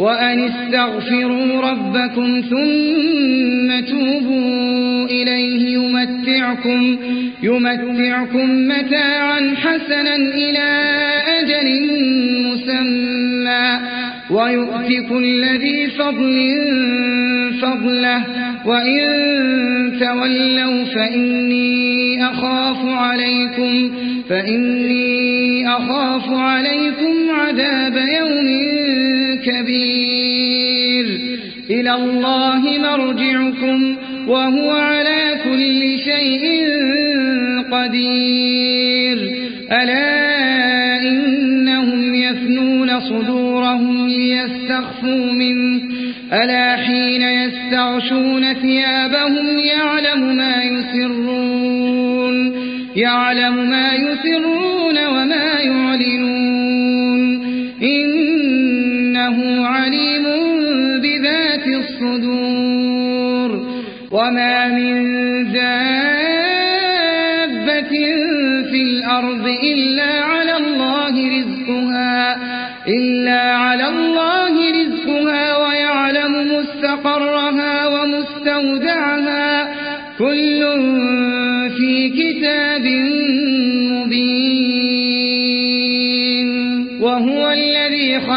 وأن استغفروا ربكم ثم توبوا إليه يمتعكم, يمتعكم متاعا حسنا إلى أجل مسمى ويؤتي كل ذي فضل فضله وإن تولوا فإني أخاف عليكم فإني أخاف عليكم عذاب يوم كبير إلى الله مرجعكم وهو على كل شيء قدير. ألا إنهم يفنون صدورهم ليستخفوا منه. ألا حين يستغشون ثيابهم يعلم ما يسرون. يعلم ما يسرون وما يعلنون. وما من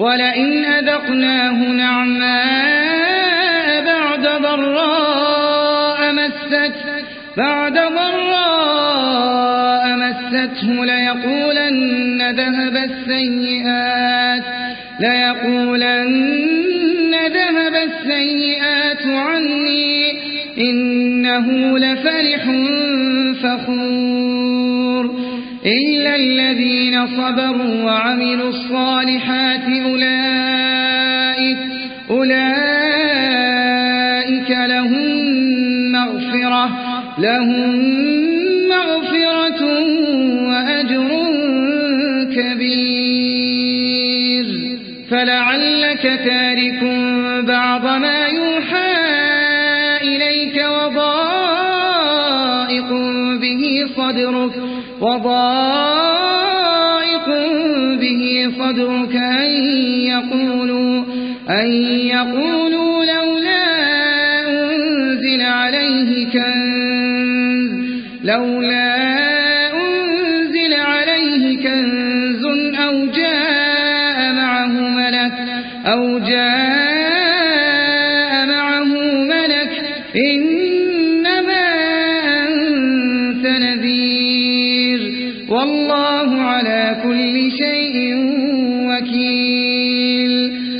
ولئن أذقناه نعماء بعد ضراء مست بعد ضراء مسته ليقولن ذهب السيئات ليقولن ذهب السيئات عني إنه لفرح فخور. إلا الذين صبروا وعملوا الصالحات أولئك أولئك لهم مغفرة لهم مغفرة وأجر كبير. فلعلك تارك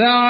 فاعلموا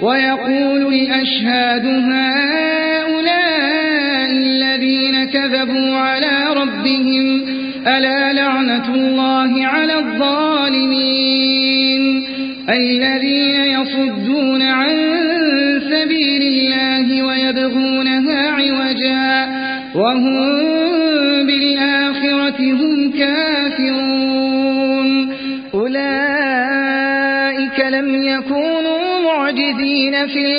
ويقول الأشهاد هؤلاء الذين كذبوا على ربهم ألا لعنة الله على الظالمين؟ الذين يصدون عن سبيل الله ويبغونها عوجا وهم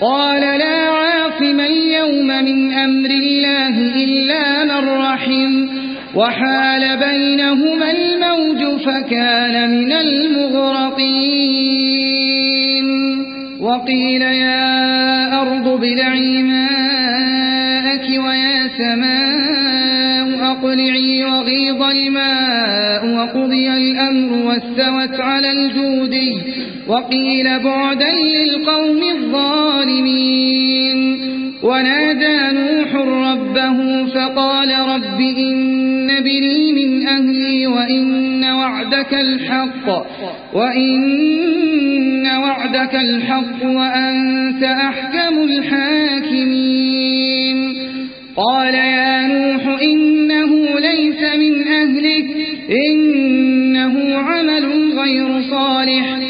قال لا عاصم اليوم من أمر الله إلا من رحم وحال بينهما الموج فكان من المغرقين. وقيل يا أرض ابلعي ماءك ويا سماء أقلعي وغيض الماء وقضي الأمر واستوت على الجودي. وقيل بعدا للقوم الظالمين. ونادى نوح ربه فقال رب إن بني من أهلي وإن وعدك الحق وإن وعدك الحق وأنت أحكم الحاكمين. قال يا نوح إنه ليس من أهلك إنه عمل غير صالح.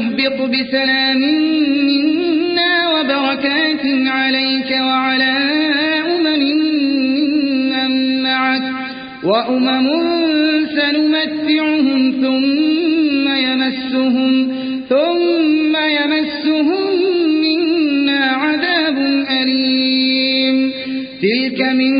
اهبط بسلام منا وبركات عليك وعلى أمم من معك وأمم سنمتعهم ثم يمسهم ثم يمسهم منا عذاب أليم. تلك من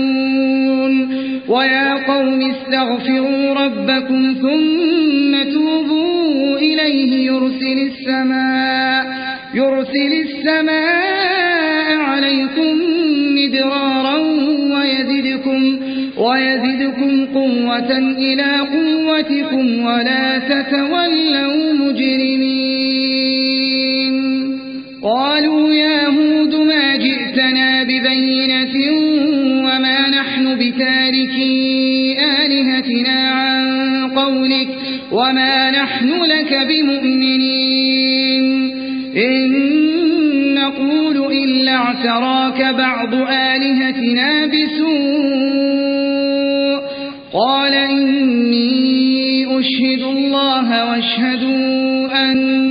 ويا قوم استغفروا ربكم ثم توبوا إليه يرسل السماء يرسل السماء عليكم مدرارا ويزدكم ويزدكم قوة إلى قوتكم ولا تتولوا مجرمين قالوا يا هود ما جئتنا ببينة نحن بتاركي آلهتنا عن قولك وما نحن لك بمؤمنين. إن نقول إلا اعتراك بعض آلهتنا بسوء. قال إني أشهد الله واشهدوا أني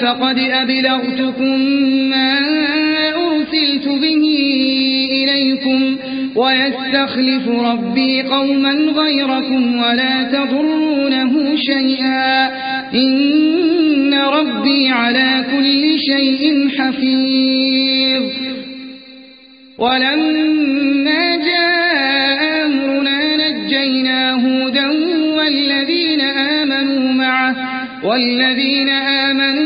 فقد أبلغتكم ما أرسلت به إليكم ويستخلف ربي قوما غيركم ولا تضرونه شيئا. إن ربي على كل شيء حفيظ. ولما جاء أمرنا نجينا هودا والذين آمنوا معه والذين آمنوا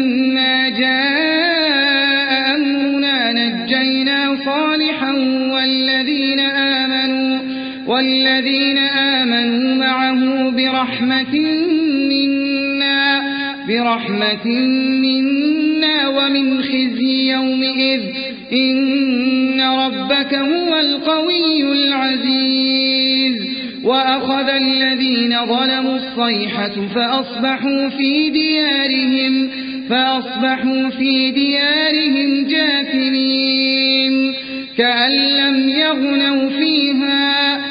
والذين آمنوا معه برحمة منا, برحمة منا ومن خزي يومئذ إن ربك هو القوي العزيز. وأخذ الذين ظلموا الصيحة فأصبحوا في ديارهم فأصبحوا في ديارهم جاثمين كأن لم يغنوا فيها.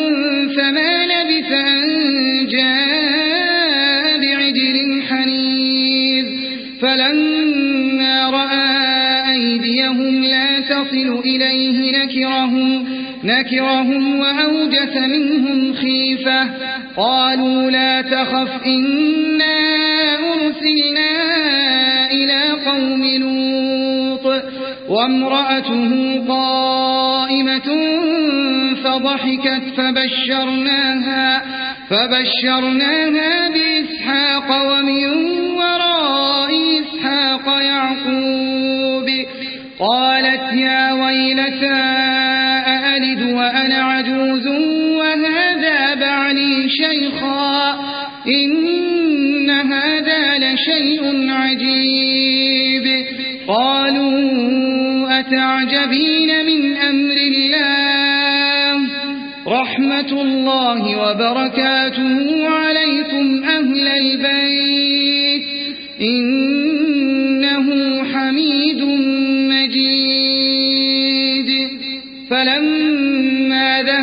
نكرهم, وأوجس منهم خيفة. قالوا لا تخف إنا أرسلنا إلى قوم لوط. وامرأته قائمة فضحكت فبشرناها فبشرناها بإسحاق ومن وراء إسحاق يعقوب. قالت يا أألد وأنا عجوز وهذا بعلي شيخا. إن هذا لشيء عجيب. قالوا أتعجبين من أمر الله؟ رحمة الله وبركاته عليكم أهل البيت. إنه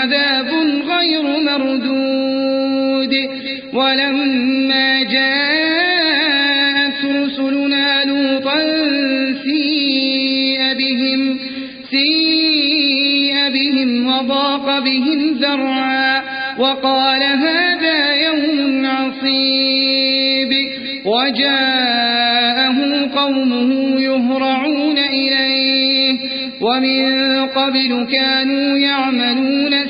عذاب غير مردود. ولما جاءت رسلنا لوطا سيء بهم, سيء بهم وضاق بهم ذرعا وقال هذا يوم عصيب. وجاءه قومه يهرعون إليه ومن قبل كانوا يعملون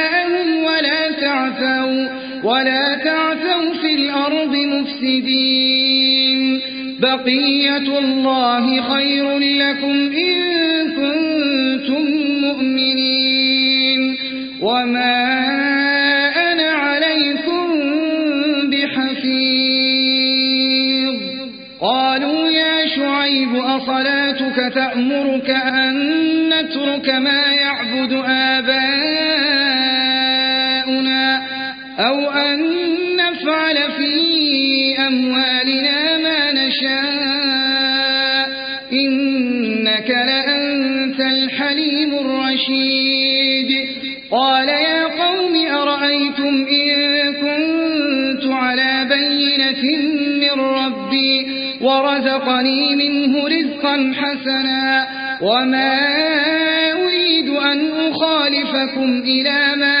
تعثوا ولا تعثوا في الأرض مفسدين. بقية الله خير لكم إن كنتم مؤمنين. وما أنا عليكم بحفيظ. قالوا يا شعيب أصلاتك تأمرك أن نترك ما يعبد آباؤنا أو أن نفعل في أموالنا ما نشاء. إنك لأنت الحليم الرشيد. قال يا قوم أرأيتم إن كنت على بينة من ربي ورزقني منه رزقا حسنا وما أريد أن أخالفكم إلى ما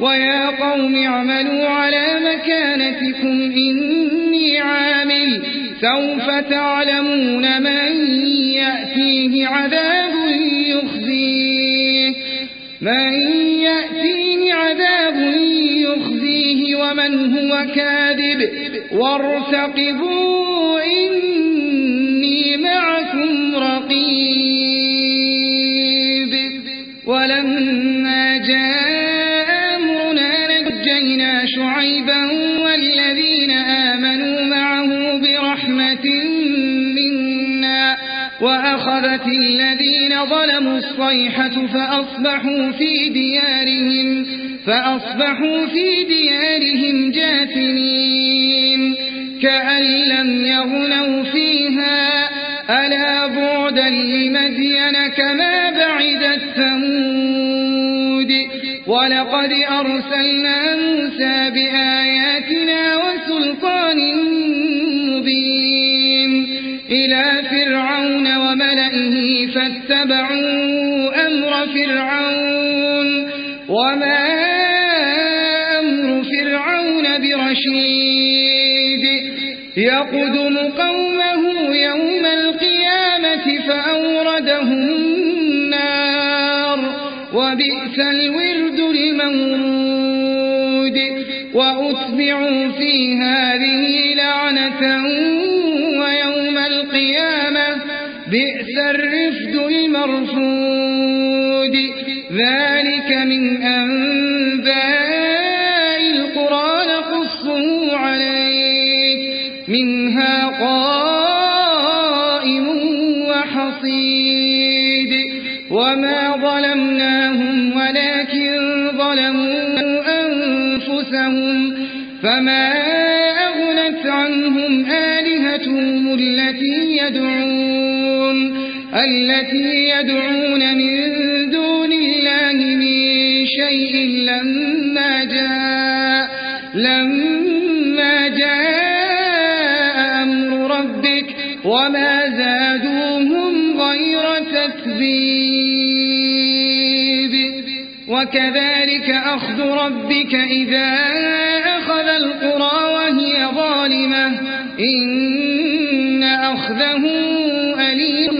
ويا قوم اعملوا على مكانتكم إني عامل. سوف تعلمون من يأتيه عذاب يخزيه. من يأتيه عذاب يخزيه ومن هو كاذب. وارتقبون وأخذت الذين ظلموا الصيحة فأصبحوا في ديارهم فأصبحوا في ديارهم جاثمين كأن لم يغنوا فيها ألا بعدا لمدين كما بعدت ثمود ولقد أرسلنا موسى بآياتنا وسلطان مبين إلى فرعون فاتبعوا أمر فرعون وما أمر فرعون برشيد يقدم قومه يوم القيامة فأوردهم النار وبئس الورد المورود وأتبعوا في هذه لعنة بئس الرفد المرفود. ذلك من أنباء التي يدعون من دون الله من شيء لما جاء لما جاء أمر ربك وما زادوهم غير تتبيب وكذلك أخذ ربك إذا أخذ القرى وهي ظالمة. إن أخذه أليم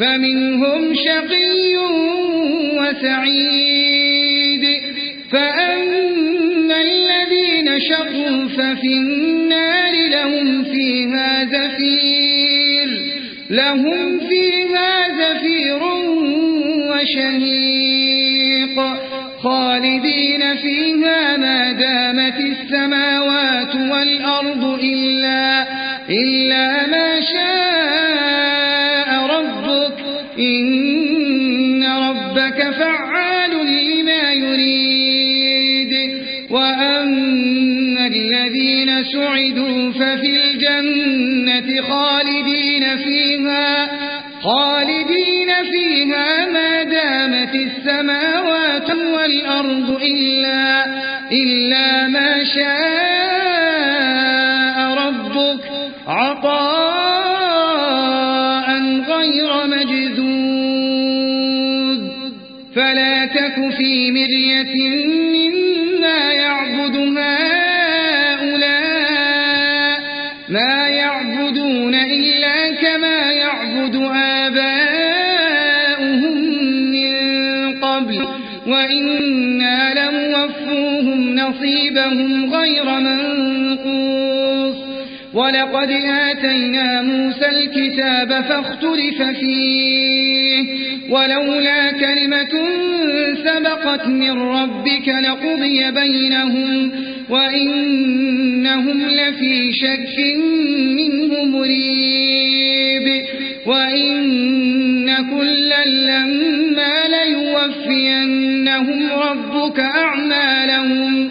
فمنهم شقي وسعيد. فأما الذين شقوا ففي النار لهم فيها زفير. لهم فيها زفير وشهيق. خالدين فيها ما دامت السماوات والأرض إلا, إلا السماوات والأرض إلا, إلا ما شاء ربك. عطاء غير مجدود فلا تك في مرية نصيبهم غير منقوص. ولقد آتينا موسى الكتاب فاختلف فيه. ولولا كلمة سبقت من ربك لقضي بينهم وإنهم لفي شك منه مريب. وإن كلا لما ليوفينهم ربك أعمالهم.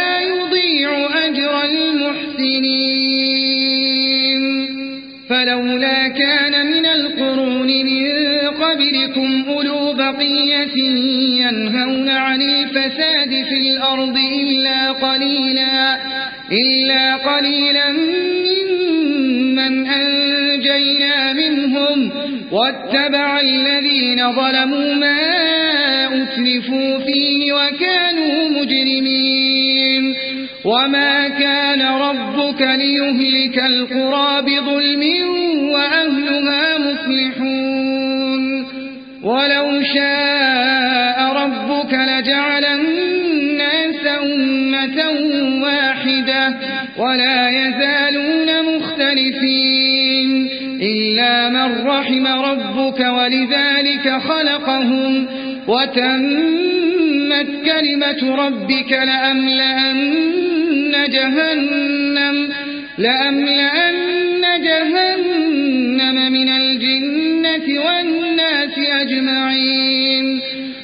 بقية ينهون عن الفساد في الأرض إلا قليلا إلا قليلا ممن أنجينا منهم. واتبع الذين ظلموا ما أتلفوا فيه وكانوا مجرمين. وما كان ربك ليهلك القرى بظلم وأهلها مصلحون ولو شاء ولا يزالون مختلفين إلا من رحم ربك ولذلك خلقهم وتمت كلمة ربك لأملأن جهنم لأملأن جهنم من الجنة والناس أجمعين